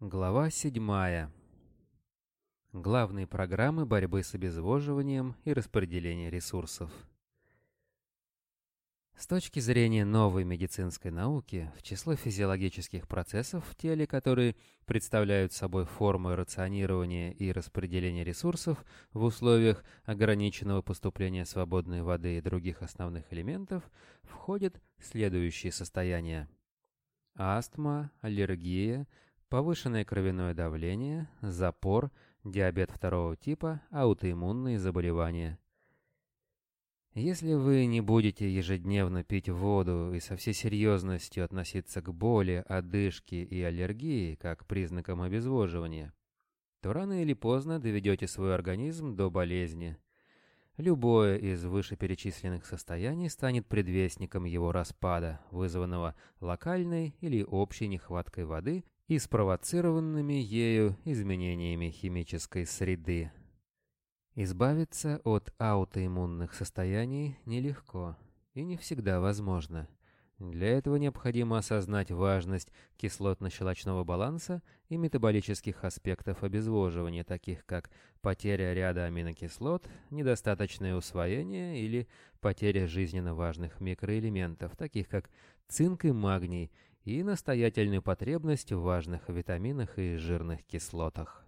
Глава 7. Главные программы борьбы с обезвоживанием и распределения ресурсов. С точки зрения новой медицинской науки, в число физиологических процессов в теле, которые представляют собой формы рационирования и распределения ресурсов в условиях ограниченного поступления свободной воды и других основных элементов, входят следующие состояния. Астма, аллергия, повышенное кровяное давление, запор, диабет второго типа, аутоиммунные заболевания. Если вы не будете ежедневно пить воду и со всей серьезностью относиться к боли, одышке и аллергии как признакам обезвоживания, то рано или поздно доведете свой организм до болезни. Любое из вышеперечисленных состояний станет предвестником его распада, вызванного локальной или общей нехваткой воды и спровоцированными ею изменениями химической среды. Избавиться от аутоиммунных состояний нелегко и не всегда возможно. Для этого необходимо осознать важность кислотно-щелочного баланса и метаболических аспектов обезвоживания, таких как потеря ряда аминокислот, недостаточное усвоение или потеря жизненно важных микроэлементов, таких как цинк и магний, и настоятельную потребность в важных витаминах и жирных кислотах.